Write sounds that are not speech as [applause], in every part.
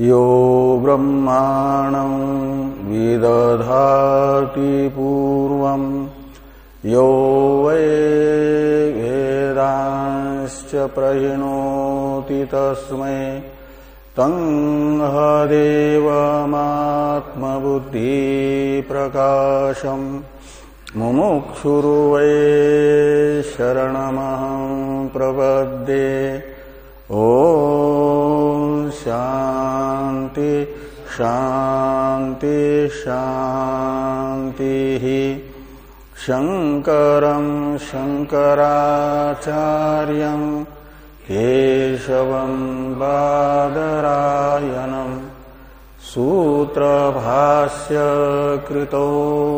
यो ब्रह्माणं विदधाति पूर्वम् यो वै वेदांश्च प्रहिणोति तस्मै तङ्हदेवमात्मबुद्धिप्रकाशम् मुमुक्षुर्वै शरणमहं प्रपद्ये। ओ शान्ति शान्तिः शङ्करं शङ्कराचार्यम् केशवं बादरायणम् सूत्रभाष्य कृतो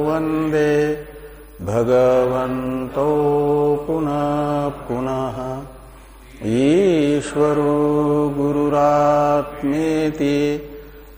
वंदे भगवन्तो पुनः पुनः ईश्वरो गुरुरात्मेति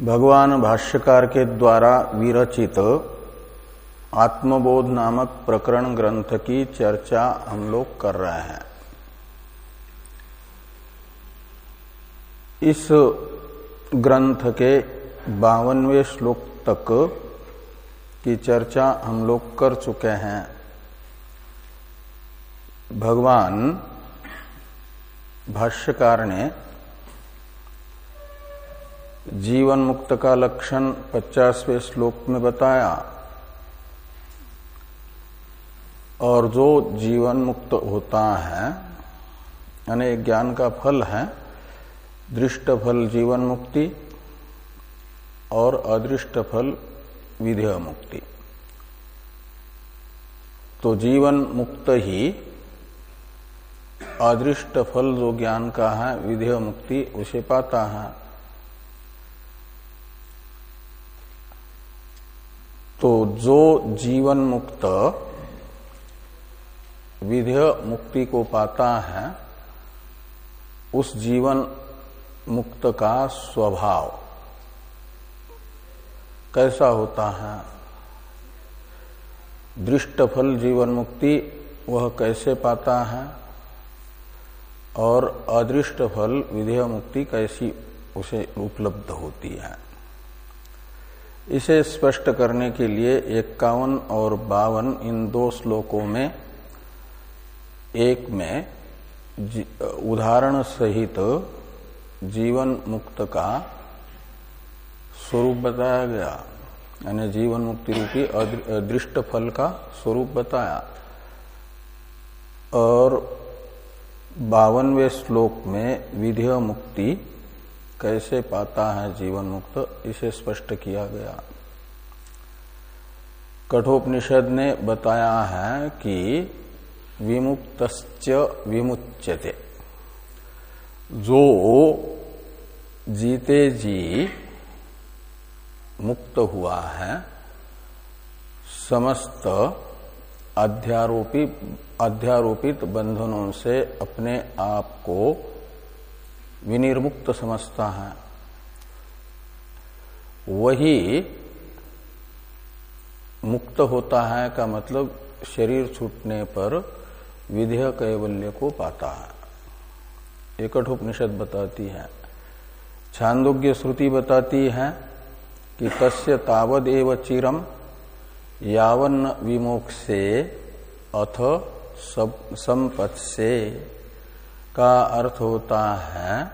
भगवान भाष्यकार के द्वारा विरचित आत्मबोध नामक प्रकरण ग्रंथ की चर्चा हम लोग कर रहे हैं। इस ग्रंथ के बावनवे श्लोक तक की चर्चा हम लोग कर चुके हैं। भगवान भाष्यकार ने जीवन मुक्त का लक्षण पचासवें श्लोक में बताया, और जो जीवन मुक्त होता है, यानी ज्ञान का फल है, दृष्ट फल जीवन मुक्ति और अदृष्ट फल विधेय मुक्ति तो जीवन मुक्त ही अदृष्ट फल जो ज्ञान का है विधेय मुक्ति उसे पाता है। तो जो जीवन मुक्त विधेय मुक्ति को पाता है, उस जीवन मुक्त का स्वभाव कैसा होता है? दृष्ट फल जीवन मुक्ति वह कैसे पाता है? और अदृष्ट फल विधेय मुक्ति कैसी उसे उपलब्ध होती है? इसे स्पष्ट करने के लिए इक्यावन और बावन इन दो श्लोकों में एक में उदाहरण सहित जीवन मुक्त का स्वरूप बताया गया, यानी जीवन मुक्ति रूपी दृष्ट फल का स्वरूप बताया। और बावनवे श्लोक में विधेय मुक्ति कैसे पाता है जीवन मुक्त, इसे स्पष्ट किया गया। कठोपनिषद ने बताया है कि विमुक्त विमुच्यते। जो जीते जी मुक्त हुआ है, समस्त अध्यारोपी, अध्यारोपित बंधनों से अपने आप को विनिर्मुक्त समझता है। वही मुक्त होता है का मतलब शरीर छूटने पर विधेय कैवल्य को पाता है। एक उपनिषद बताती है। छांदोग्य श्रुति बताती है कि तस्य तावद एव चिरम यावन विमोक्षे अथ संपत् से का अर्थ होता है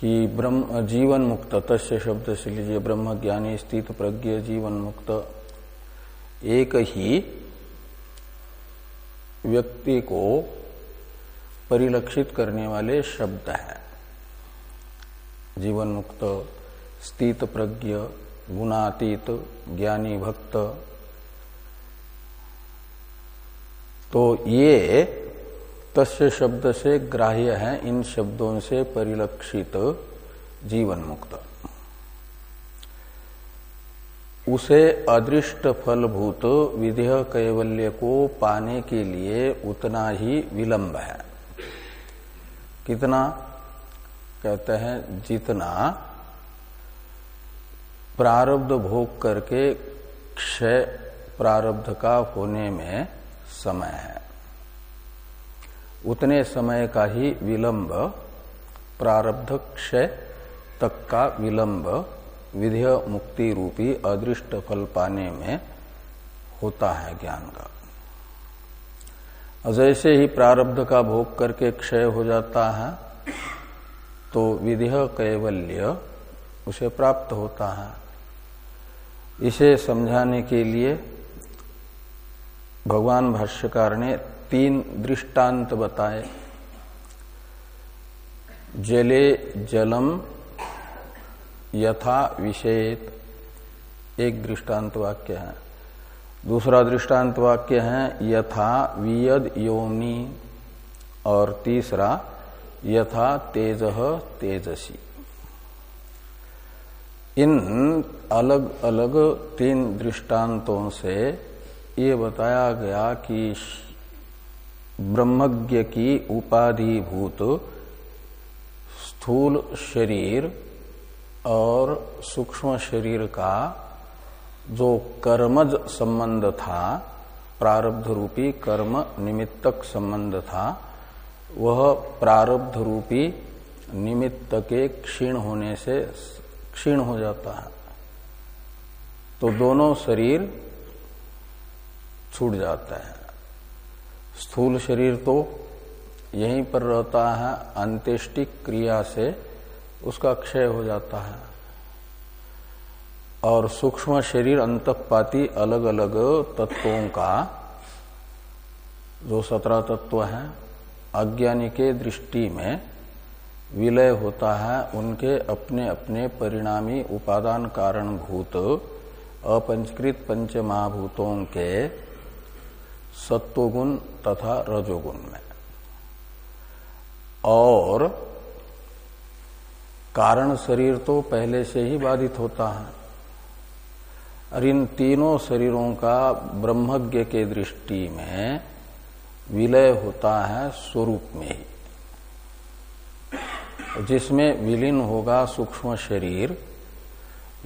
कि ब्रह्म, जीवन मुक्त, तस्य शब्द से लीजिए, ब्रह्म ज्ञानी, स्थित प्रज्ञ, जीवन मुक्त, एक ही व्यक्ति को परिलक्षित करने वाले शब्द है। जीवन मुक्त, स्थित प्रज्ञ, गुणातीत, ज्ञानी भक्त। तो ये तस्य शब्द से ग्राह्य है, इन शब्दों से परिलक्षित जीवन मुक्त उसे अदृष्ट फलभूत विधेय कैवल्य को पाने के लिए उतना ही विलंब है। कितना? कहते हैं, जितना प्रारब्ध भोग करके क्षय प्रारब्ध का होने में समय है। उतने समय का ही विलंब, प्रारब्ध क्षय तक का विलंब, विधेय मुक्ति रूपी अदृष्ट फल पाने में होता है ज्ञान का। जैसे ही प्रारब्ध का भोग करके क्षय हो जाता है तो विधेय कैवल्य उसे प्राप्त होता है। इसे समझाने के लिए भगवान भाष्यकार ने तीन दृष्टांत बताए। जले जलम यथा विषेत। एक दृष्टांत वाक्य है। दूसरा दृष्टांत वाक्य है, यथा वियद योनि। और तीसरा, यथा तेज तेजसी। इन अलग अलग तीन दृष्टांतों से ये बताया गया कि ब्रह्मज्ञ की उपाधिभूत स्थूल शरीर और सूक्ष्म शरीर का जो कर्मज संबंध था प्रारब्ध रूपी कर्म निमित्तक संबंध था, वह प्रारब्ध रूपी निमित्त के क्षीण होने से क्षीण हो जाता है। तो दोनों शरीर छूट जाता है। स्थूल शरीर तो यहीं पर रहता है, अंत्येष्टिक क्रिया से उसका क्षय हो जाता है। और सूक्ष्म शरीर अंतपाती अलग अलग तत्वों का जो सत्रह तत्व है, अज्ञानी के दृष्टि में विलय होता है, उनके अपने अपने परिणामी उपादान कारण भूत अपंचकृत पंच महाभूतों के सत्वगुण तथा रजोगुण में। और कारण शरीर तो पहले से ही बाधित होता है। और इन तीनों शरीरों का ब्रह्मज्ञ के दृष्टि में विलय होता है स्वरूप में ही। जिसमें विलीन होगा सूक्ष्म शरीर,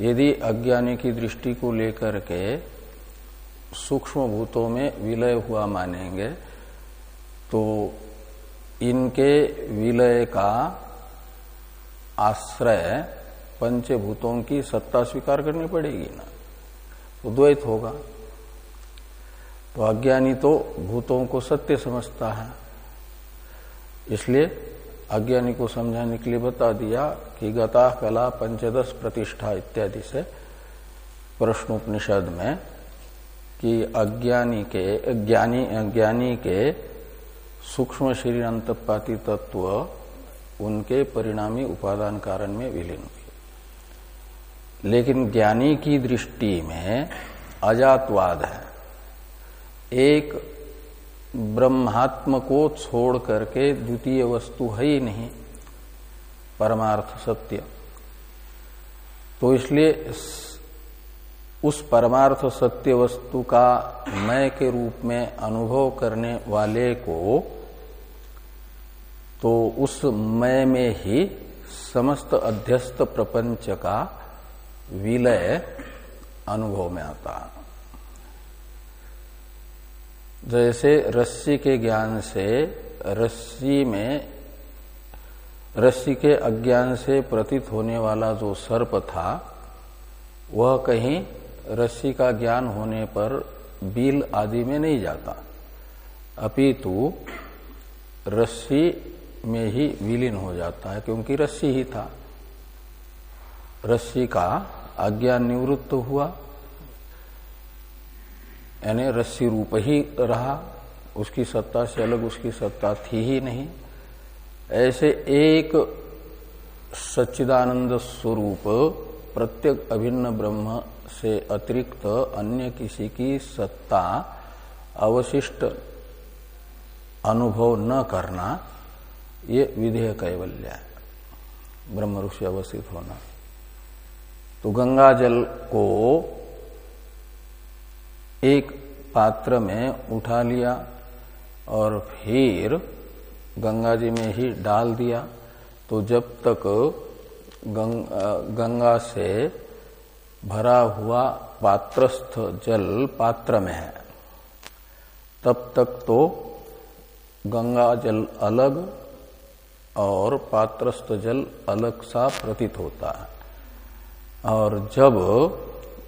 यदि अज्ञानी की दृष्टि को लेकर के सूक्ष्म भूतों में विलय हुआ मानेंगे तो इनके विलय का आश्रय पंचभूतों की सत्ता स्वीकार करनी पड़ेगी ना। तो द्वैत होगा। तो अज्ञानी तो भूतों को सत्य समझता है। इसलिए अज्ञानी को समझाने के लिए बता दिया कि गता कला पंचदश प्रतिष्ठा इत्यादि से प्रश्नोपनिषद में कि अज्ञानी के, ज्ञानी ज्ञानी के सूक्ष्म शरीर अंतपाती तत्व उनके परिणामी उपादान कारण में विलीन हुए। लेकिन ज्ञानी की दृष्टि में अजातवाद है। एक ब्रह्मात्म को छोड़ करके द्वितीय वस्तु है ही नहीं, परमार्थ सत्य। तो इसलिए उस परमार्थ सत्य वस्तु का मय के रूप में अनुभव करने वाले को तो उस मय में ही समस्त अध्यस्त प्रपंच का विलय अनुभव में आता। जैसे रस्सी के ज्ञान से रस्सी में, रस्सी के अज्ञान से प्रतीत होने वाला जो सर्प था, वह कहीं रस्सी का ज्ञान होने पर बिल आदि में नहीं जाता। अपितु रस्सी में ही विलीन हो जाता है, क्योंकि रस्सी ही था। रस्सी का अज्ञान निवृत्त तो हुआ, यानी रस्सी रूप ही रहा, उसकी सत्ता से अलग उसकी सत्ता थी ही नहीं। ऐसे एक सच्चिदानंद स्वरूप प्रत्येक अभिन्न ब्रह्म से अतिरिक्त अन्य किसी की सत्ता अवशिष्ट अनुभव न करना, ये विधेय कैवल्य है। ब्रह्म ऋषि अवस्थित होना। तो गंगा जल को एक पात्र में उठा लिया और फिर गंगा जी में ही डाल दिया। तो जब तक गंगा से भरा हुआ पात्रस्थ जल पात्र में है। तब तक तो गंगा जल अलग और पात्रस्थ जल अलग सा प्रतीत होता है। और जब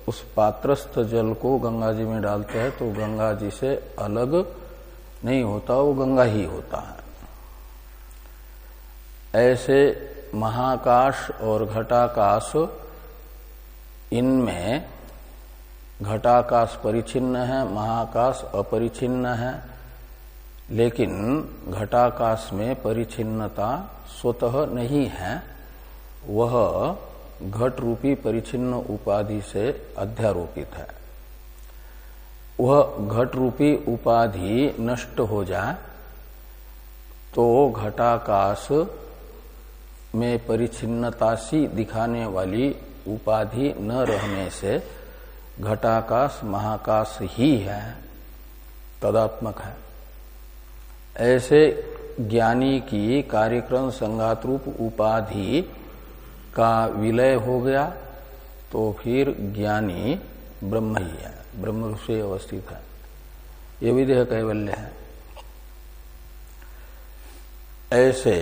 उस पात्रस्थ जल को गंगा जी में डालते हैं तो गंगा जी से अलग नहीं होता, वो गंगा ही होता है। ऐसे महाकाश और घटाकाश इनमें घटाकाश परिचिन्न है, महाकाश अपरिचिन्न है, लेकिन घटाकाश में परिचिन्नता स्वतः नहीं है। वह घट रूपी परिचिन्न उपाधि से अध्यारोपित है। वह घट रूपी उपाधि नष्ट हो जाए तो घटाकाश में परिचिन्नता सी दिखाने वाली उपाधि न रहने से घटाकाश, महाकाश ही है, तदात्मक है। ऐसे ज्ञानी की कार्यक्रम संगात रूप उपाधि का विलय हो गया तो फिर ज्ञानी ब्रह्म ही है, ब्रह्म से अवस्थित है। ये विधेय कैवल्य है। ऐसे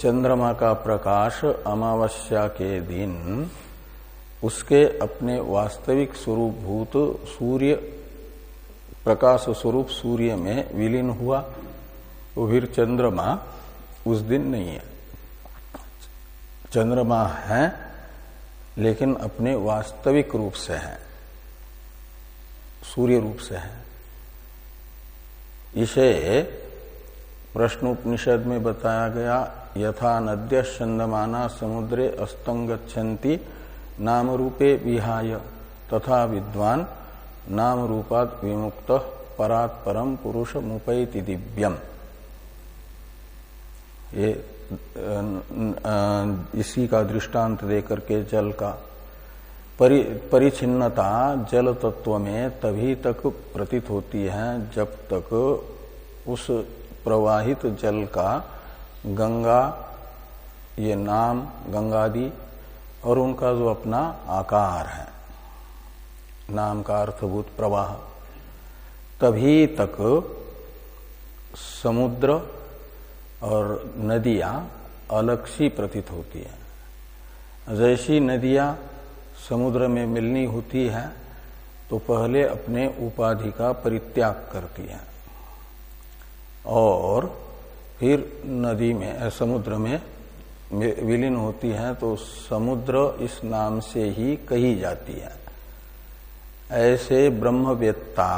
चंद्रमा का प्रकाश अमावस्या के दिन, उसके अपने वास्तविक स्वरूप भूत सूर्य, प्रकाश स्वरूप सूर्य में विलीन हुआ। तो फिर चंद्रमा, उस दिन नहीं है। चंद्रमा है, लेकिन अपने वास्तविक रूप से है। सूर्य रूप से है। इसे प्रश्नोपनिषद में बताया गया यथा नद्य चंदमाना समुद्रे अस्तंगछन्ति नाम रूपे विहाय। तथा विद्वान नाम रूपात विमुक्त परात परम पुरुष मुपैति दिव्यम। ये इसी का दृष्टांत देकर के जल का परि, परिचिन्नता जल तत्व में तभी तक प्रतीत होती है जब तक उस प्रवाहित जल का गंगा, ये नाम गंगादि और उनका जो अपना आकार है, नाम का अर्थभूत प्रवाह। तभी तक समुद्र और नदियाँ अलग सी प्रतीत होती है। जैसी नदियाँ समुद्र में मिलनी होती है तो पहले अपने उपाधि का परित्याग करती है। और फिर नदी में समुद्र में विलीन होती है तो समुद्र इस नाम से ही कही जाती है। ऐसे ब्रह्मवेत्ता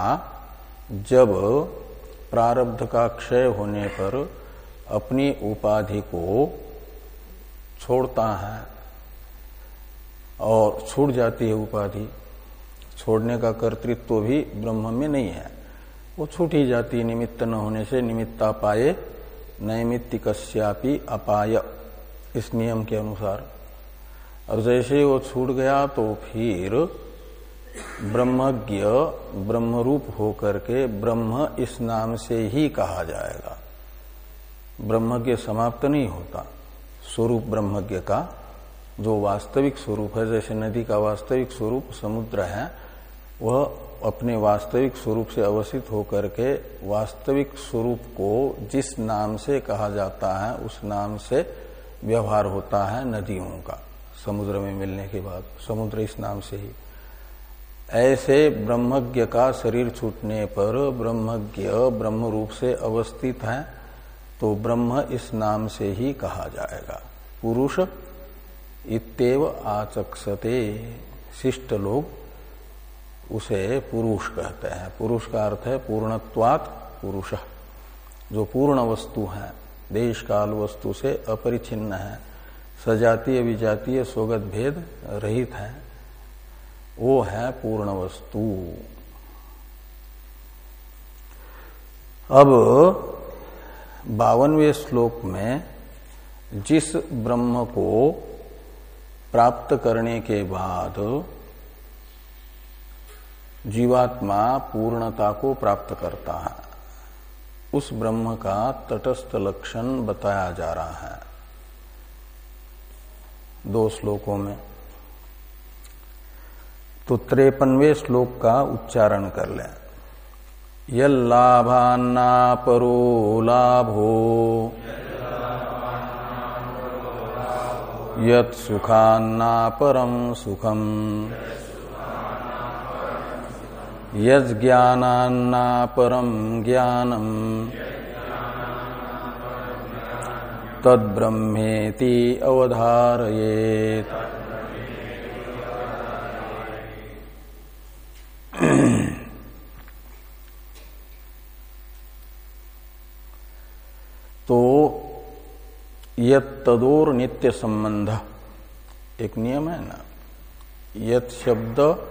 जब प्रारब्ध का क्षय होने पर अपनी उपाधि को छोड़ता है, और छूट जाती है उपाधि, छोड़ने का कर्तृत्व तो भी ब्रह्म में नहीं है। वो छूट ही जाती है निमित्त न होने से निमित्ता पाए नैमित्तिकस्यापि अपाय, इस नियम के अनुसार। और जैसे वो छूट गया तो फिर ब्रह्मज्ञ ब्रह्मरूप होकर के ब्रह्म इस नाम से ही कहा जाएगा। ब्रह्मज्ञ समाप्त नहीं होता। स्वरूप ब्रह्मज्ञ का जो वास्तविक स्वरूप है, जैसे नदी का वास्तविक स्वरूप, समुद्र है, वह अपने वास्तविक स्वरूप से अवस्थित होकर के वास्तविक स्वरूप को जिस नाम से कहा जाता है, उस नाम से व्यवहार होता है नदियों का, समुद्र में मिलने के बाद। समुद्र इस नाम से ही। ऐसे ब्रह्मज्ञ का शरीर छूटने पर ब्रह्मज्ञ ब्रह्म रूप से अवस्थित है तो ब्रह्म इस नाम से ही कहा जाएगा। पुरुष इतव आचक्षते, शिष्ट लोग उसे पुरुष कहते हैं। पुरुष का अर्थ है पूर्णत्वात पुरुष। जो पूर्ण वस्तु है देश काल वस्तु से अपरिचिन्न है, सजातीय विजातीय स्वगत भेद रहित है, वो है पूर्ण वस्तु। अब बावनवे श्लोक में जिस ब्रह्म को प्राप्त करने के बाद जीवात्मा पूर्णता को प्राप्त करता है। उस ब्रह्म का तटस्थ लक्षण बताया जा रहा है। दो श्लोकों में तो त्रेपनवे श्लोक का उच्चारण कर लें। यल्लाभान्ना परो लाभो। यत सुखान्ना परम सुखम। यज्ञानान्ना परम ज्ञानम तद्ब्रह्मेति अवधारयेत। [clears throat] तो यत तदोर नित्य संबंध एक नियम है ना? यत शब्द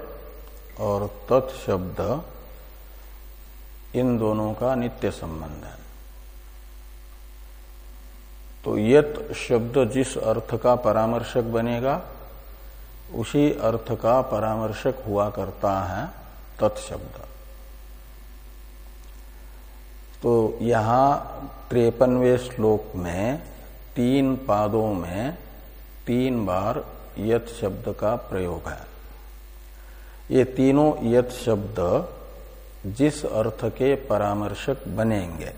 और तत् शब्द इन दोनों का नित्य संबंध है। तो यत शब्द जिस अर्थ का परामर्शक बनेगा, उसी अर्थ का परामर्शक हुआ करता है तत्शब्द। तो यहाँ त्रेपनवे श्लोक में, तीन पादों में, तीन बार यत शब्द का प्रयोग है। ये तीनों यत शब्द जिस अर्थ के परामर्शक बनेंगे।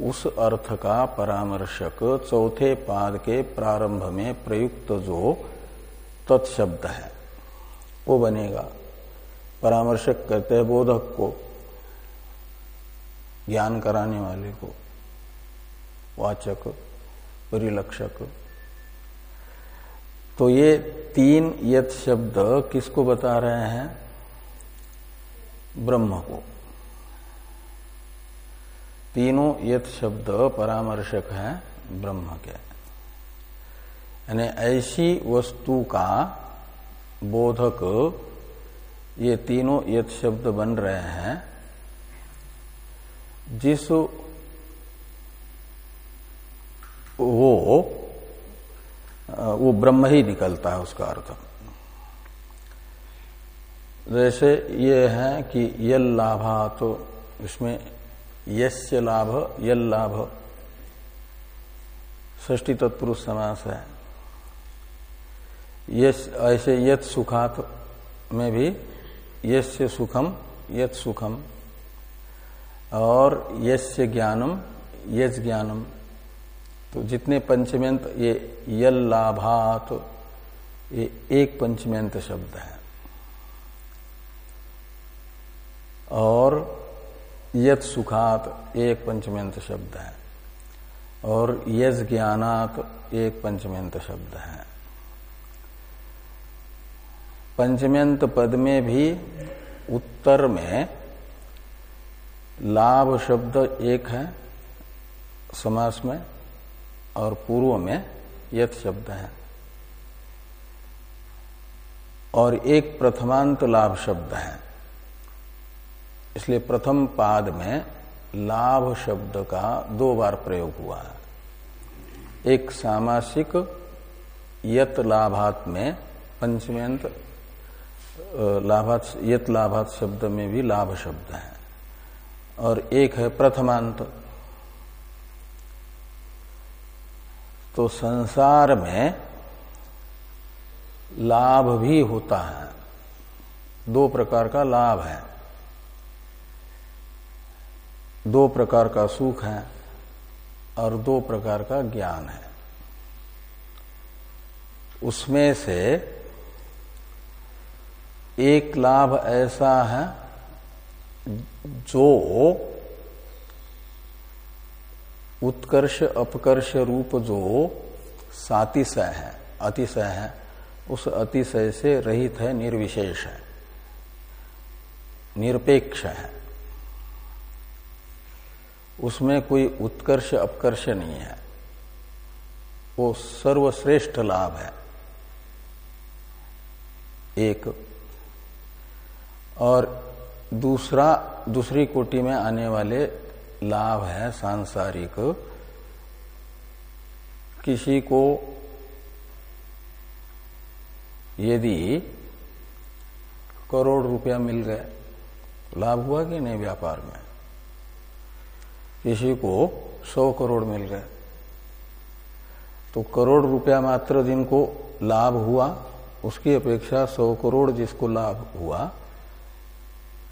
उस अर्थ का परामर्शक चौथे पाद के प्रारंभ में प्रयुक्त जो तत्शब्द है, वो बनेगा। परामर्शक कहते हैं बोधक को, ज्ञान कराने वाले को, वाचक, परिलक्षक। तो ये तीन यथ शब्द किसको बता रहे हैं? ब्रह्म को। तीनों यथ शब्द परामर्शक है ब्रह्म के। यानी ऐसी वस्तु का बोधक ये तीनों यथ शब्द बन रहे हैं, जिस वो वो ब्रह्म ही निकलता है उसका अर्थ। जैसे ये है कि यल लाभा तो इसमें यस्य लाभ, यल लाभ। ष्टी तत्पुरुष समास है। यश ऐसे यत सुखात में भी यस्य सुखम, यत सुखम। और यस्य ज्ञानम, यज ज्ञानम। तो जितने पंचमेंत ये यल लाभात ये एक पंचमेंत शब्द है। और यत सुखात एक पंचमेंत शब्द है। और यज ज्ञानात एक पंचमेंत शब्द है। पंचमेंत पद में भी उत्तर में लाभ शब्द एक है, समास में। और पूर्व में यथ शब्द है। और एक प्रथमांत लाभ शब्द है। इसलिए प्रथम पाद में लाभ शब्द का दो बार प्रयोग हुआ है। एक सामासिक यत लाभात में पंचमेंत लाभात, यत लाभात शब्द में भी लाभ शब्द है। और एक है प्रथमांत। तो संसार में लाभ भी होता है। दो प्रकार का लाभ है। दो प्रकार का सुख है और दो प्रकार का ज्ञान है। उसमें से एक लाभ ऐसा है जो उत्कर्ष अपकर्ष रूप जो सातिशय है, अतिशय है, उस अतिशय से रहित है, निर्विशेष है, निरपेक्ष है। उसमें कोई उत्कर्ष अपकर्ष नहीं है। वो सर्वश्रेष्ठ लाभ है। एक, और दूसरा, दूसरी कोटि में आने वाले लाभ है सांसारिक। किसी को यदि करोड़ रुपया मिल गए लाभ हुआ कि नहीं व्यापार में? किसी को सौ करोड़ मिल गए तो करोड़ रुपया मात्र जिनको लाभ हुआ, उसकी अपेक्षा सौ करोड़ जिसको लाभ हुआ,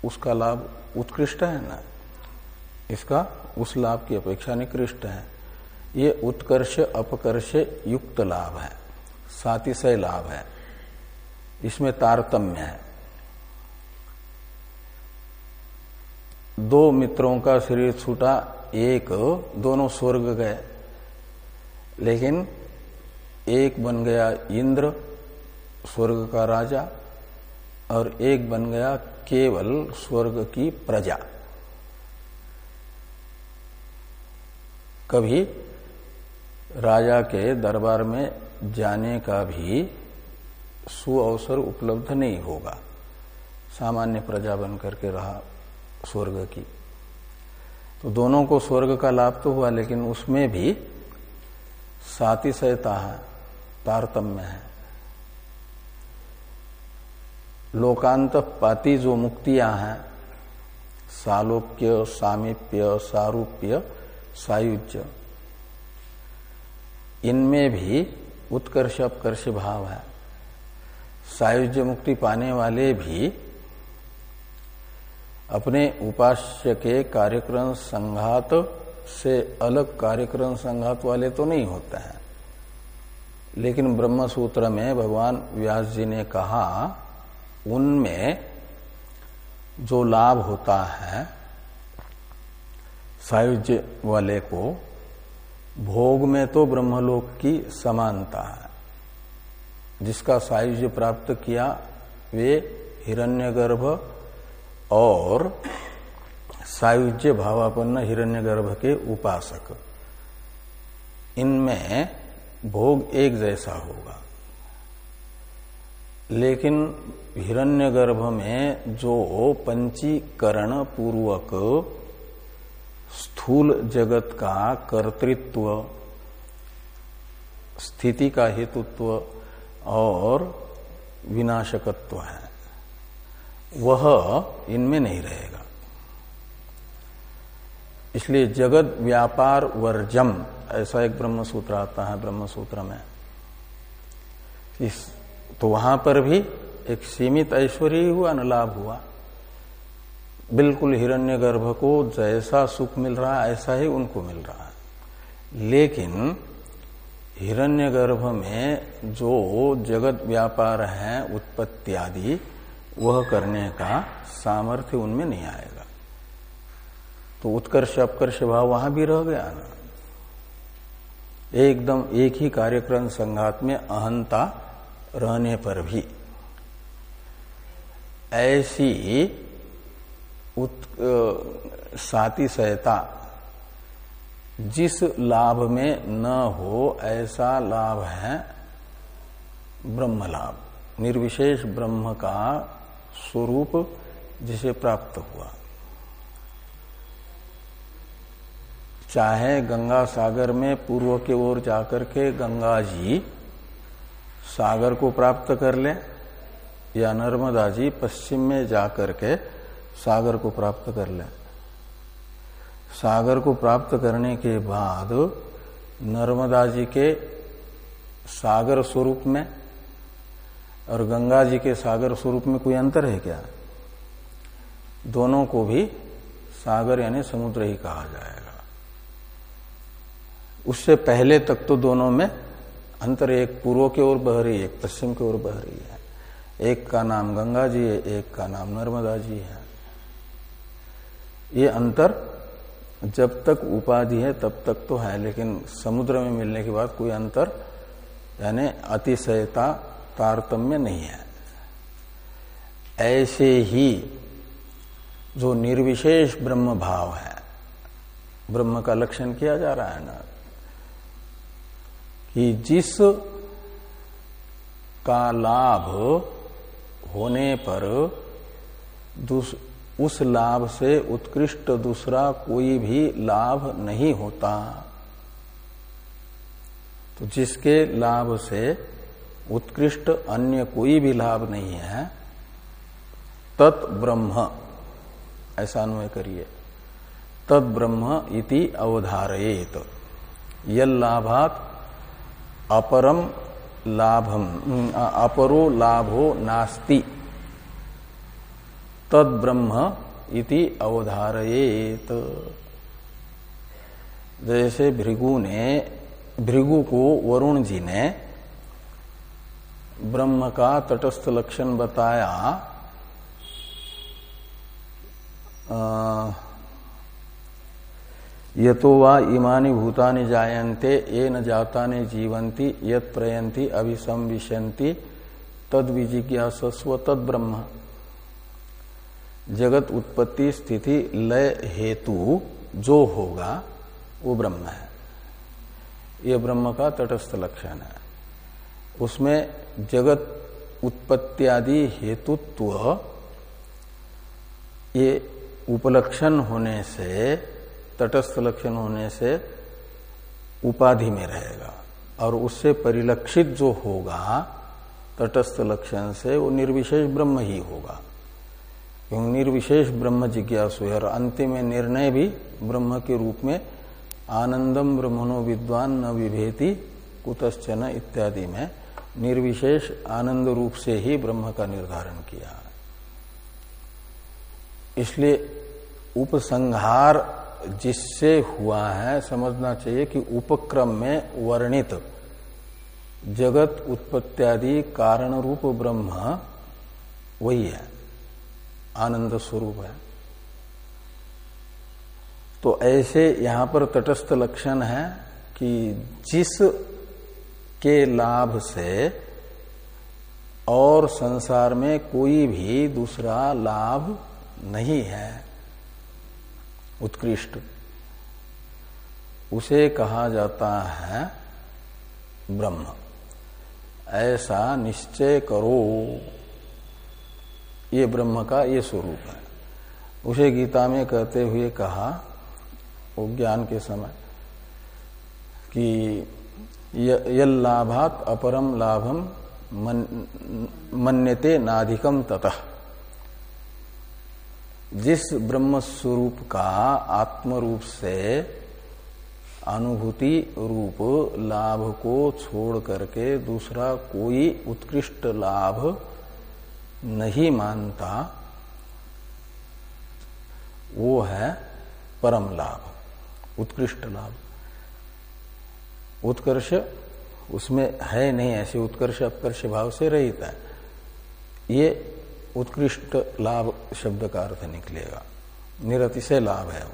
उसका लाभ उत्कृष्ट है ना? इसका उस लाभ की अपेक्षा निकृष्ट है। ये उत्कर्ष, अपकर्ष, युक्त लाभ है। सातिशय लाभ है। इसमें तारतम्य है। दो मित्रों का शरीर छूटा, एक, दोनों स्वर्ग गए। लेकिन एक बन गया इंद्र, स्वर्ग का राजा, और एक बन गया केवल स्वर्ग की प्रजा। कभी राजा के दरबार में जाने का भी सुअवसर उपलब्ध नहीं होगा। सामान्य प्रजा बन करके रहा स्वर्ग की। तो दोनों को स्वर्ग का लाभ तो हुआ, लेकिन उसमें भी सातिशयता है, तारतम्य है। लोकांत पाती जो मुक्तियाँ हैं, सालोक्य, सामीप्य, सारूप्य सायुज्य इनमें भी उत्कर्ष अपकर्ष भाव है। सायुज्य मुक्ति पाने वाले भी अपने उपास्य के कार्यक्रम संघात से अलग कार्यक्रम संघात वाले तो नहीं होते हैं। लेकिन ब्रह्म सूत्र में भगवान व्यास जी ने कहा, उनमें जो लाभ होता है सायुज्य वाले को भोग में तो ब्रह्मलोक की समानता है। जिसका सायुज्य प्राप्त किया, वे हिरण्यगर्भ और सायुज्य भावापन्न हिरण्यगर्भ के उपासक। इनमें भोग एक जैसा होगा। लेकिन हिरण्यगर्भ में जो पंचीकरण पूर्वक स्थूल जगत का कर्तृत्व, स्थिति का हेतुत्व और विनाशकत्व है। वह इनमें नहीं रहेगा। इसलिए जगत व्यापार वर्जम, ऐसा एक ब्रह्म सूत्र आता है ब्रह्म सूत्र में। इस तो वहाँ पर भी एक सीमित ऐश्वर्य हुआ, न लाभ हुआ। बिल्कुल हिरण्यगर्भ को जैसा सुख मिल रहा है, ऐसा ही उनको मिल रहा है। लेकिन हिरण्यगर्भ में जो जगत व्यापार है, उत्पत्ति आदि, वह करने का सामर्थ्य उनमें नहीं आएगा। तो उत्कर्ष, अपकर्ष भाव वहाँ भी रह गया ना। एकदम एक ही कार्यक्रम संघात में अहंता रहने पर भी ऐसी उत, साती सहता जिस लाभ में न हो ऐसा लाभ है ब्रह्म लाभ निर्विशेष ब्रह्म का स्वरूप जिसे प्राप्त हुआ। चाहे गंगा सागर में पूर्व के ओर जाकर के गंगा जी सागर को प्राप्त कर ले या नर्मदा जी पश्चिम में जाकर के सागर को प्राप्त कर ले। सागर को प्राप्त करने के बाद नर्मदा जी के सागर स्वरूप में और गंगा जी के सागर स्वरूप में कोई अंतर है क्या? दोनों को भी सागर यानी समुद्र ही कहा जाएगा। उससे पहले तक तो दोनों में अंतर एक पूर्व की ओर बह रही है, एक पश्चिम की ओर बह रही है। एक का नाम गंगा जी है, एक का नाम नर्मदा जी है। ये अंतर जब तक उपाधि है, तब तक तो है, लेकिन समुद्र में मिलने के बाद कोई अंतर, यानी अतिशयता तारतम्य नहीं है। ऐसे ही जो निर्विशेष ब्रह्म भाव है, ब्रह्म का लक्षण किया जा रहा है ना, कि जिस का लाभ होने पर उस लाभ से उत्कृष्ट दूसरा कोई भी लाभ नहीं होता। तो जिसके लाभ से उत्कृष्ट अन्य कोई भी लाभ नहीं है, तत् ब्रह्म। ऐसा अन्वय करिए। तद ब्रह्म इति अवधारयेत। यल लाभात अपरम लाभम अपरो लाभो नास्ति। तद ब्रह्म इति अवधारयेत। जैसे भृगु ने, भृगु को वरुण जी ने ब्रह्म का तटस्थ लक्षण बताया यतो वा इमानी भूतानि जायन्ते ये न जाता ने जीवंती यत प्रयंती अभिसंविशंति तद विजिज्ञासस्व तद ब्रह्म जगत उत्पत्ति स्थिति लय हेतु जो होगा, वो ब्रह्म है। ये ब्रह्म का तटस्थ लक्षण है। उसमें जगत उत्पत्त्यादि हेतुत्व, ये उपलक्षण होने से, तटस्थ लक्षण होने से उपाधि में रहेगा। और उससे परिलक्षित जो होगा, तटस्थ लक्षण से वो निर्विशेष ब्रह्म ही होगा। क्योंकि निर्विशेष ब्रह्म जिज्ञासु है और अंतिम निर्णय भी ब्रह्म के रूप में आनंदम ब्रह्मणो विद्वान न विभेति कुतश्चन इत्यादि में निर्विशेष आनंद रूप से ही ब्रह्म का निर्धारण किया। इसलिए उपसंहार जिससे हुआ है, समझना चाहिए कि उपक्रम में वर्णित जगत उत्पत्त्यादि कारण रूप ब्रह्म वही है। आनंद स्वरूप है। तो ऐसे यहाँ पर तटस्थ लक्षण है कि जिस के लाभ से और संसार में कोई भी दूसरा लाभ नहीं है। उत्कृष्ट। उसे कहा जाता है ब्रह्म। ऐसा निश्चय करो। ये ब्रह्म का ये स्वरूप है। उसे गीता में कहते हुए कहा वो ज्ञान के समय कि यल लाभात अपरम लाभम मन, मन्यते नाधिकम ततः। जिस ब्रह्म स्वरूप का आत्म रूप से अनुभूति रूप लाभ को छोड़ करके दूसरा कोई उत्कृष्ट लाभ नहीं मानता, वो है परम लाभ, उत्कृष्ट लाभ। उत्कर्ष उसमें है नहीं, ऐसे उत्कर्ष अपकर्ष भाव से रहित है। ये उत्कृष्ट लाभ शब्द का अर्थ निकलेगा। निरतिशय लाभ है वो।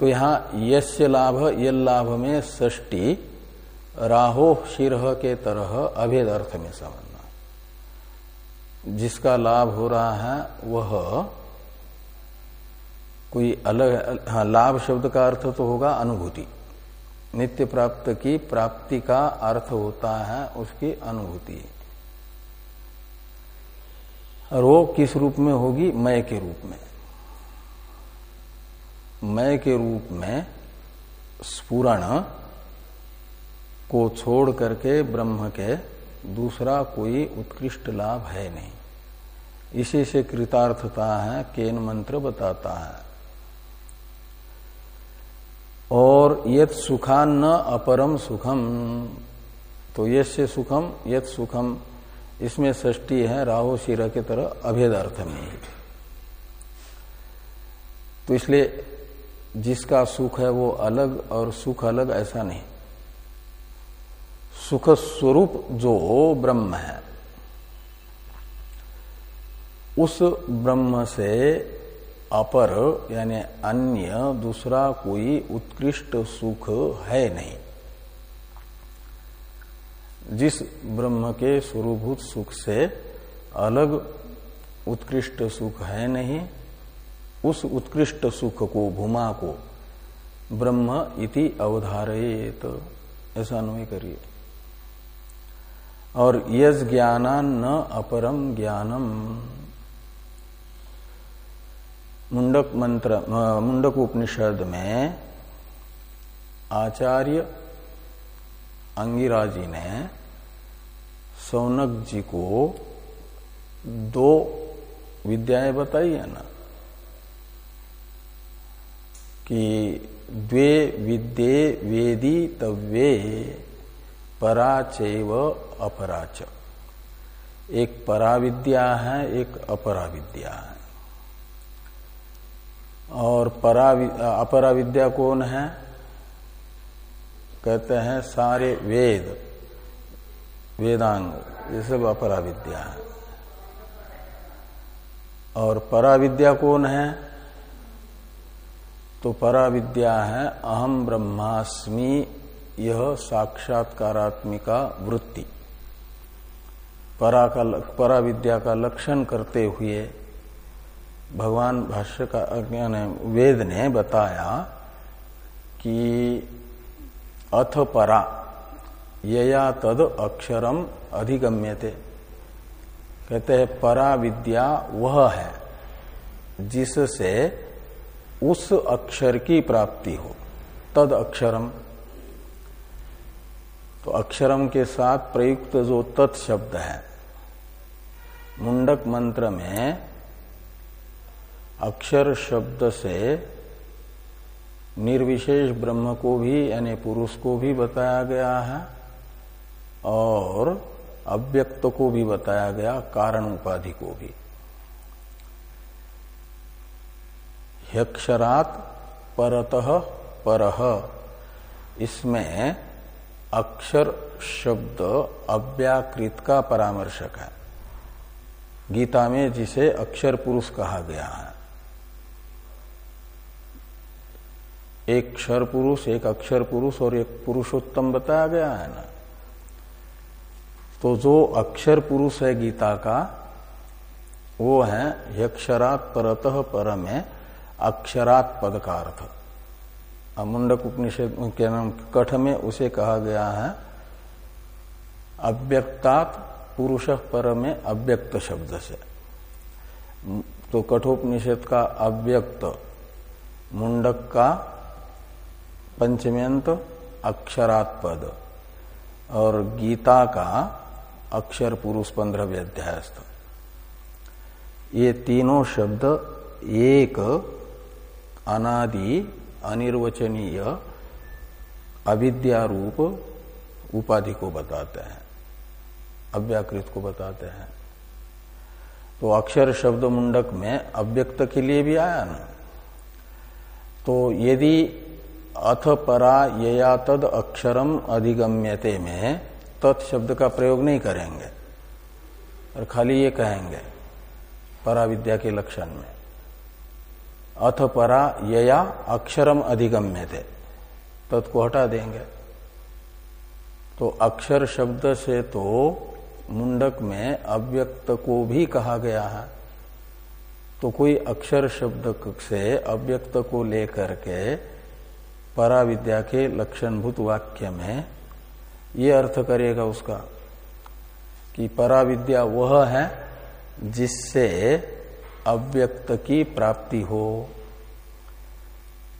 तो यहाँ यश्य लाभ यल लाभ में षष्टी राहो शिर के तरह अभेद अर्थ में समझना जिसका लाभ हो रहा है, वह कोई अलग हाँ लाभ शब्द का अर्थ तो होगा अनुभूति। नित्य प्राप्त की प्राप्ति का अर्थ होता है उसकी अनुभूति। और वो किस रूप में होगी? मय के रूप में। मय के रूप में स्पुरण को छोड़ करके ब्रह्म के दूसरा कोई उत्कृष्ट लाभ है नहीं। इसी से कृतार्थता है, केन मंत्र बताता है। और यद सुखान न अपरम सुखम तो यश सुखम यद सुखम, इसमें षष्टी है, राहु शिरा के तरह अभेद अर्थ में तो इसलिए जिसका सुख है वो अलग और सुख अलग ऐसा नहीं। सुख स्वरूप जो ब्रह्म है, उस ब्रह्म से अपर यानी अन्य दूसरा कोई उत्कृष्ट सुख है नहीं। जिस ब्रह्म के स्वरूभूत सुख से अलग उत्कृष्ट सुख है नहीं, उस उत्कृष्ट सुख को, भूमा को ब्रह्म इति अवधारयेत। ऐसा अनुय करिए। और यज ज्ञान न अपरम ज्ञानम। मुंडक मंत्र मुंडक उपनिषद में आचार्य अंगिराजी ने सौनक जी को दो विद्याएँ बताई है ना, कि द्वे विद्ये वेदी तव्ये पराचैव अपराच। एक पराविद्या है, एक अपराविद्या है। और अपरा विद्या कौन है? कहते हैं सारे वेद, वेदांग, ये सब अपरा विद्या है। और पराविद्या कौन है? तो पराविद्या है अहम ब्रह्मास्मि यह साक्षात्कारात्मिका वृत्ति। परा का पराविद्या का लक्षण करते हुए भगवान भाष्य का वेद ने बताया कि अथ परा, यया तद अक्षरम अधिगम्यते। कहते हैं परा विद्या वह है जिससे उस अक्षर की प्राप्ति हो, तद अक्षरम। तो अक्षरम के साथ प्रयुक्त जो तत् शब्द है, मुंडक मंत्र में अक्षर शब्द से निर्विशेष ब्रह्म को भी, यानी पुरुष को भी बताया गया है, और अव्यक्त को भी बताया गया, कारण उपाधि को भी। ह्यक्षरात परतः परह इसमें अक्षर शब्द अव्याकृत का परामर्शक है। गीता में जिसे अक्षर पुरुष कहा गया है। एक क्षर पुरुष, एक अक्षर पुरुष और एक पुरुषोत्तम बताया गया है ना। तो जो अक्षर पुरुष है गीता का, वो है यक्षरात परतः पर में अक्षरात पद का अर्थ मुंडक उपनिषद के नाम कठ में उसे कहा गया है, अव्यक्तात पुरुष पर में अव्यक्त शब्द से। तो कठोपनिषद का अव्यक्त, मुंडक का पंचम्यंत अक्षरात पद, और गीता का अक्षर पुरुष पंद्रह अध्यायस्थ। ये तीनों शब्द एक अनादि अनिर्वचनीय अविद्या रूप उपाधि को बताते हैं, अव्याकृत को बताते हैं। तो अक्षर शब्द मुंडक में अव्यक्त के लिए भी आया ना? तो यदि अथ परा यया तद अक्षरम अधिगम्यते में तत् शब्द का प्रयोग नहीं करेंगे, और खाली ये कहेंगे, परा विद्या के लक्षण में। अथ परा यया अक्षरम अधिगम्य थे तत्को हटा देंगे। तो अक्षर शब्द से तो मुंडक में अव्यक्त को भी कहा गया है। तो कोई अक्षर शब्द से अव्यक्त को लेकर के पराविद्या के लक्षणभूत वाक्य में ये अर्थ करेगा उसका कि पराविद्या वह है जिससे अव्यक्त की प्राप्ति हो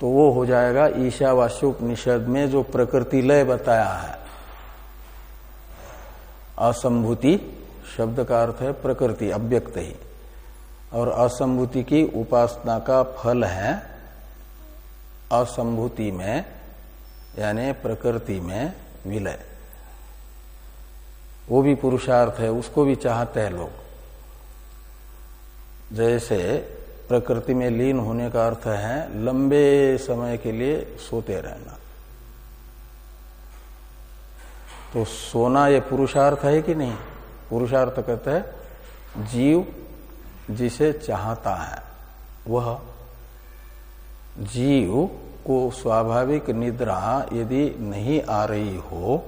तो वो हो जाएगा ईशावास्योपनिषद में जो प्रकृति लय बताया है। असंभूति शब्द का अर्थ है प्रकृति, अव्यक्त ही। और असंभूति की उपासना का फल है असंभूति में, यानी प्रकृति में विलय। वो भी पुरुषार्थ है, उसको भी चाहते हैं लोग। जैसे प्रकृति में लीन होने का अर्थ है लंबे समय के लिए सोते रहना। तो सोना ये पुरुषार्थ है कि नहीं? पुरुषार्थ कहते हैं, जीव जिसे चाहता है, वह जीव को स्वाभाविक निद्रा यदि नहीं आ रही हो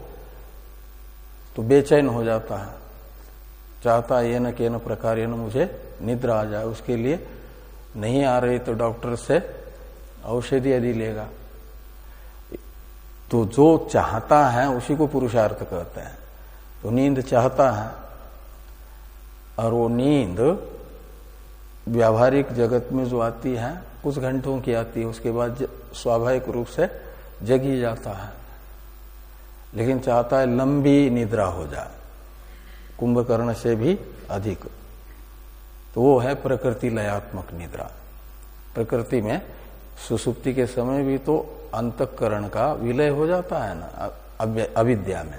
तो बेचैन हो जाता है। चाहता ये न के न प्रकार न मुझे निद्रा आ जाए, उसके लिए नहीं आ रही तो डॉक्टर से औषधि यदि लेगा। तो जो चाहता है, उसी को पुरुषार्थ कहते हैं। तो नींद चाहता है। और वो नींद व्यावहारिक जगत में जो आती है, कुछ घंटों की आती है, उसके बाद स्वाभाविक रूप से जग जाता है। लेकिन चाहता है लंबी निद्रा हो जाए। कुंभकर्ण से भी अधिक। तो वो है प्रकृति लयात्मक निद्रा। प्रकृति में सुसुप्ति के समय भी तो अंतकरण का विलय हो जाता है ना अविद्या में।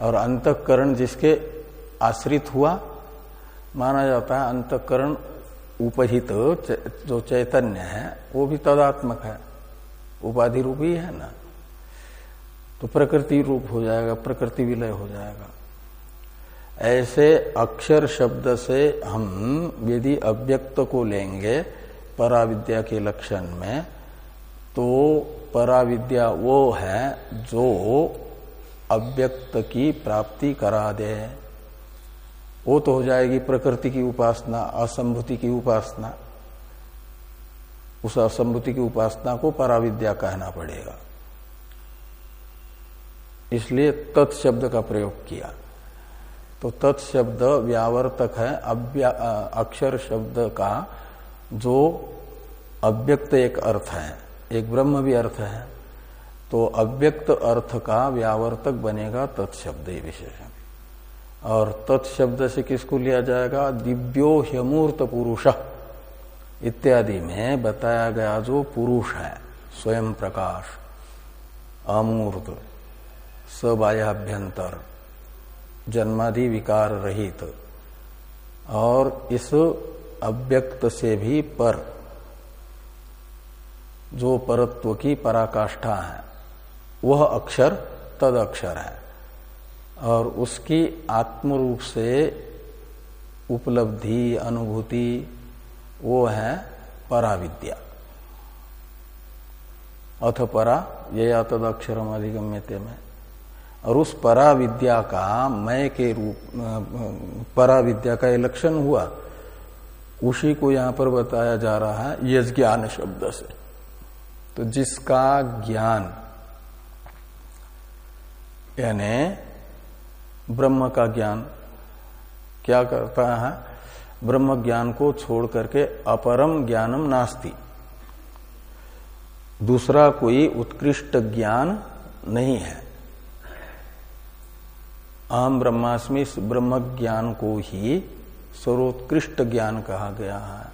और अंतकरण जिसके आश्रित हुआ, माना जाता है अंतकरण उपहित जो चैतन्य है, वो भी तदात्मक है। उपाधि रूप ही है ना। तो प्रकृति रूप हो जाएगा, प्रकृति विलय हो जाएगा। ऐसे अक्षर शब्द से हम यदि अव्यक्त को लेंगे पराविद्या के लक्षण में तो पराविद्या वो है जो अव्यक्त की प्राप्ति करा दे। वो तो हो जाएगी प्रकृति की उपासना, असंभूति की उपासना। उस असंभूति की उपासना को पराविद्या कहना पड़ेगा। इसलिए तत्शब्द का प्रयोग किया। तो तत्शब्द व्यावर्तक है अक्षर शब्द का जो अव्यक्त एक अर्थ है, एक ब्रह्म भी अर्थ है तो अव्यक्त अर्थ का व्यावर्तक बनेगा तत्शब्द विशेषण और तत्शब्द से किसको लिया जाएगा? दिव्यो ह्यमूर्त पुरुष। इत्यादि में बताया गया जो पुरुष है, स्वयं प्रकाश, अमूर्त सबायाभ्यंतर जन्मादि विकार रहित। और इस अव्यक्त से भी पर, जो परत्व की पराकाष्ठा है, वह अक्षर तद अक्षर है। और उसकी आत्म रूप से उपलब्धि, अनुभूति, वो है पराविद्या। अथ परा ये या तद अक्षरम अधिगम्यते में। और उस पराविद्या का मय के रूप पराविद्या का ये लक्षण हुआ। उसी को यहाँ पर बताया जा रहा है यज ज्ञान शब्द से। तो जिसका ज्ञान, यानी ब्रह्म का ज्ञान, क्या करता है? ब्रह्म ज्ञान को छोड़ करके अपरम ज्ञानम नास्ति। दूसरा कोई उत्कृष्ट ज्ञान नहीं है। अहम ब्रह्मास्मि ब्रह्म ज्ञान को ही सर्वोत्कृष्ट ज्ञान कहा गया है।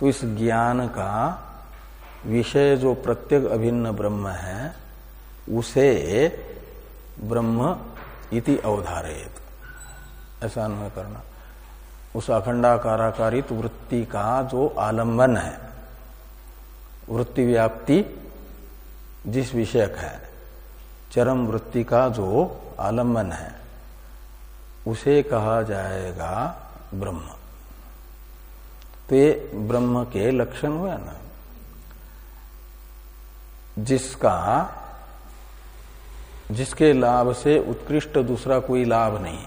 तो इस ज्ञान का विषय जो प्रत्येक अभिन्न ब्रह्म है, उसे ब्रह्म इति अवधारित ऐसा अन्वय करना। उस अखंडाकाराकारित वृत्ति का जो आलंबन है, वृत्ति व्याप्ति जिस विषयक है, चरम वृत्ति का जो आलंबन है उसे कहा जाएगा ब्रह्म। तो ये ब्रह्म के लक्षण हुए ना। जिसका, जिसके लाभ से उत्कृष्ट दूसरा कोई लाभ नहीं।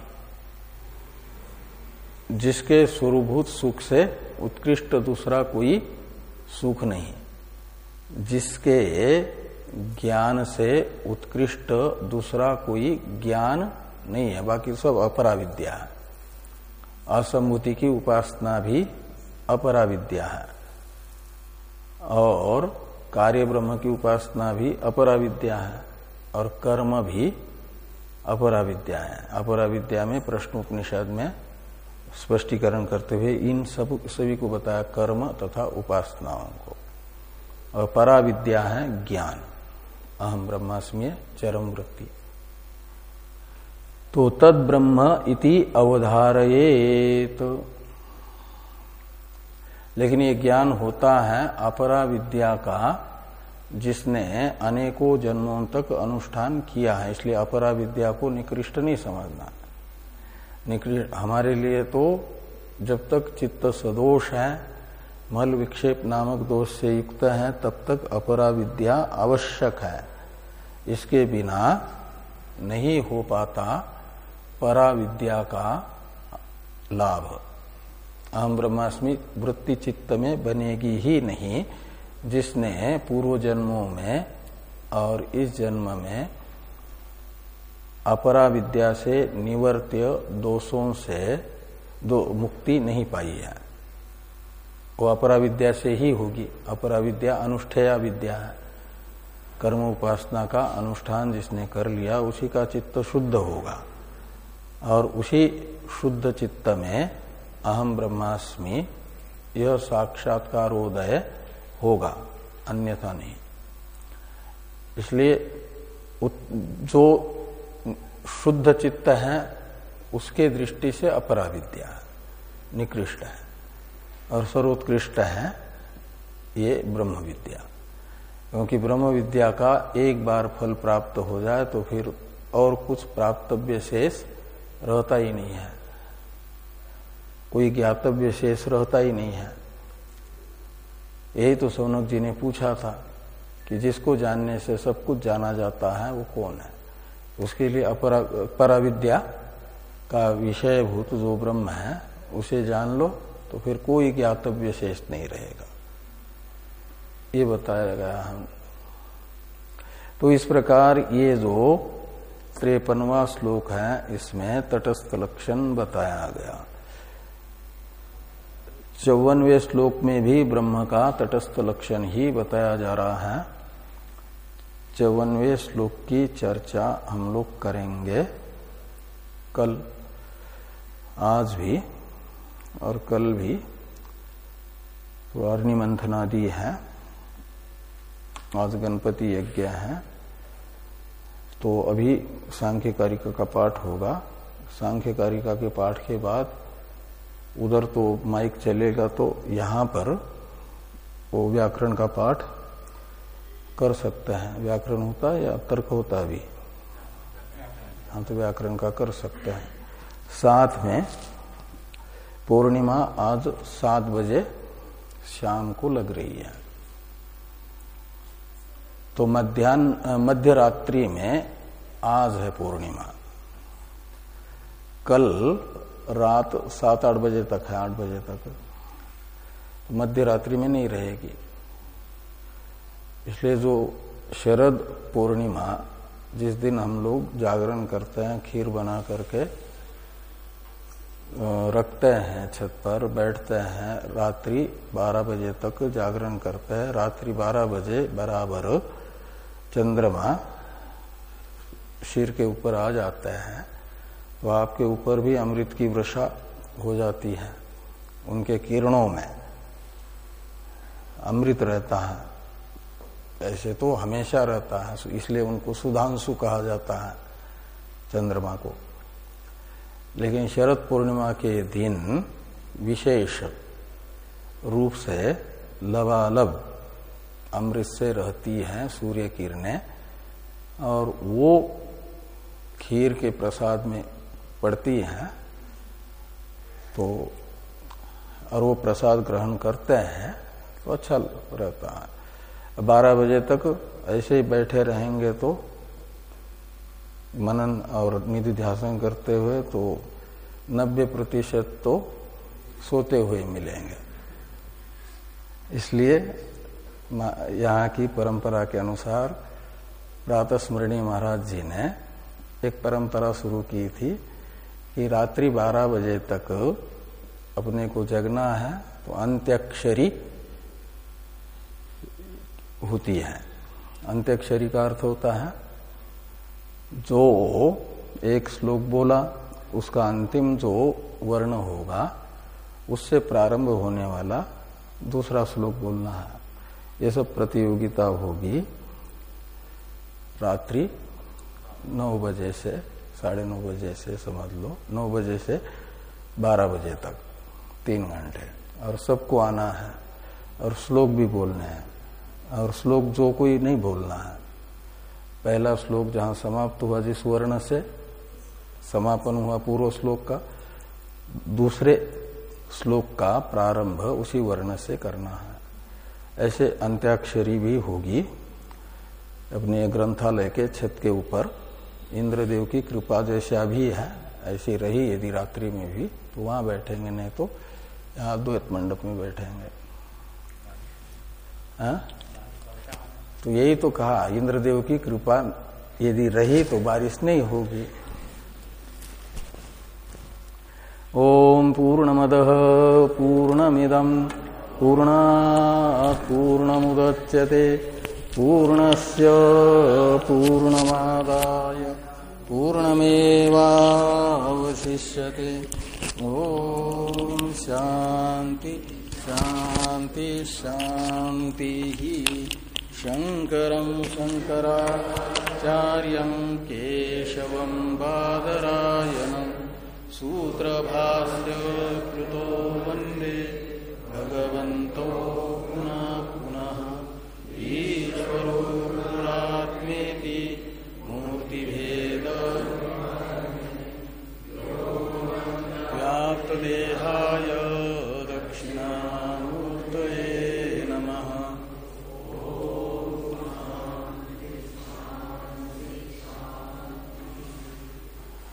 जिसके स्वरूभूत सुख से उत्कृष्ट दूसरा कोई सुख नहीं। जिसके ज्ञान से उत्कृष्ट दूसरा कोई ज्ञान नहीं है, बाकी सब अपराविद्या है। की उपासना भी अपराविद्या है। और कार्य ब्रह्म की उपासना भी अपराविद्या है, और कर्म भी अपराविद्या है। अपराविद्या में प्रश्नोपनिषद में स्पष्टीकरण करते हुए इन सब, सभी को बताया कर्म तथा उपासनाओं को। और पराविद्या है ज्ञान। अहम ब्रह्मास्मि चरम वृत्ति। तो तद ब्रह्म इति अवधारयेत। लेकिन ये ज्ञान होता है अपरा विद्या का, जिसने अनेकों जन्मों तक अनुष्ठान किया है, इसलिए अपरा विद्या को निकृष्ट नहीं समझना। निकृष्ट, हमारे लिए तो जब तक चित्त सदोष है, मल विक्षेप नामक दोष से युक्त है, तब तक अपरा विद्या आवश्यक है। इसके बिना नहीं हो पाता परा विद्या का लाभ। अहम ब्रह्मास्मि वृत्ति चित्त में बनेगी ही नहीं, जिसने पूर्व जन्मों में और इस जन्म में अपरा विद्या से निवर्त्य दोषों से दो मुक्ति नहीं पाई है। वो अपरा विद्या से ही होगी। अपरा विद्या अनुष्ठेया विद्या है। कर्म उपासना का अनुष्ठान जिसने कर लिया, उसी का चित्त शुद्ध होगा। और उसी शुद्ध चित्त में अहम ब्रह्मास्मि, यह साक्षात्कारोदय होगा, अन्यथा नहीं। इसलिए जो शुद्ध चित्त है, उसके दृष्टि से अपरा विद्या निकृष्ट है, और सर्वोत्कृष्ट है, ये ब्रह्म विद्या क्योंकि ब्रह्म विद्या का एक बार फल प्राप्त हो जाए तो फिर और कुछ प्राप्तव्य शेष रहता ही नहीं है। कोई ज्ञातव्य शेष रहता ही नहीं है। यही तो सोनक जी ने पूछा था कि जिसको जानने से सब कुछ जाना जाता है, वो कौन है? उसके लिए अपरा, पराविद्या का विषय भूत जो ब्रह्म है, उसे जान लो तो फिर कोई ज्ञातव्य शेष नहीं रहेगा। ये बताया गया हम तो इस प्रकार ये जो त्रेपनवा श्लोक है, इसमें तटस्थ लक्षण बताया गया। चौवनवे श्लोक में भी ब्रह्म का तटस्थ लक्षण ही बताया जा रहा है। चौवनवे श्लोक की चर्चा हम लोग करेंगे कल, आज भी और कल भी। तो अर्णि मंथनादि है, आज गणपति यज्ञ है। तो अभी सांख्य कारिका का पाठ होगा। सांख्य कारिका के पाठ के बाद उधर तो माइक चलेगा तो यहाँ पर वो व्याकरण का पाठ कर सकते हैं। व्याकरण होता है या तर्क होता भी हम तो व्याकरण का कर सकते हैं। साथ में पूर्णिमा आज सात बजे शाम को लग रही है। तो मध्यान्ह मध्य रात्रि में आज है पूर्णिमा। कल रात सात आठ बजे तक है, आठ बजे तक। तो मध्य रात्रि में नहीं रहेगी। इसलिए जो शरद पूर्णिमा, जिस दिन हम लोग जागरण करते हैं, खीर बना करके रखते हैं छत पर, बैठते हैं, रात्रि 12 बजे तक जागरण करते हैं, रात्रि 12 बजे बराबर चंद्रमा सिर के ऊपर आ जाते हैं तो आपके ऊपर भी अमृत की वृषा हो जाती है, उनके किरणों में अमृत रहता है। ऐसे तो हमेशा रहता है, इसलिए उनको सुधांशु कहा जाता है चंद्रमा को। लेकिन शरद पूर्णिमा के दिन विशेष रूप से लबालब अमृत से रहती हैं सूर्य किरणें, और वो खीर के प्रसाद में पड़ती हैं तो और वो प्रसाद ग्रहण करते हैं तो अच्छा रहता है। बारह बजे तक ऐसे ही बैठे रहेंगे तो मनन और निधि ध्यान करते हुए तो नब्बे प्रतिशत तो सोते हुए मिलेंगे। इसलिए यहाँ की परंपरा के अनुसार प्रातः स्मरणीय महाराज जी ने एक परंपरा शुरू की थी कि रात्रि 12 बजे तक अपने को जगना है तो अंत्यक्षरी होती है। अंत्यक्षरी का अर्थ होता है, जो एक श्लोक बोला, उसका अंतिम जो वर्ण होगा, उससे प्रारंभ होने वाला दूसरा श्लोक बोलना है। ये सब प्रतियोगिता होगी रात्रि नौ बजे से, साढ़े नौ बजे से समझ लो, नौ बजे से बारह बजे तक, तीन घंटे। और सबको आना है, और श्लोक भी बोलने हैं, और श्लोक जो कोई नहीं बोलना है। पहला श्लोक जहाँ समाप्त हुआ, जिस वर्ण से समापन हुआ पूर्व श्लोक का, दूसरे श्लोक का प्रारंभ उसी वर्ण से करना है। ऐसे अंत्याक्षरी भी होगी। अपने ग्रंथालय के छत के ऊपर इंद्रदेव की कृपा जैसा भी है, ऐसी रही यदि रात्रि में भी तो वहाँ बैठेंगे, नहीं तो यहाँ द्वैत मंडप में बैठेंगे। हा? तो यही तो कहा, इंद्रदेव की कृपा यदि रही तो बारिश नहीं होगी। ओम पूर्ण पूर्णमद पूर्णमिदम। पूर्णा पूर्णमुदच्यते। पूर्णस्य पूर्णमादाय। पूर्णमेवावशिष्यते। ॐ शान्ति शान्ति, शान्तिः। शङ्करं शङ्कराचार्यं केशवं बादरायणं। सूत्रभास्य कृतो वंदे भगवन्तो पुनः पुनः ईश्वरो गुणात्मेति मूर्तिभेद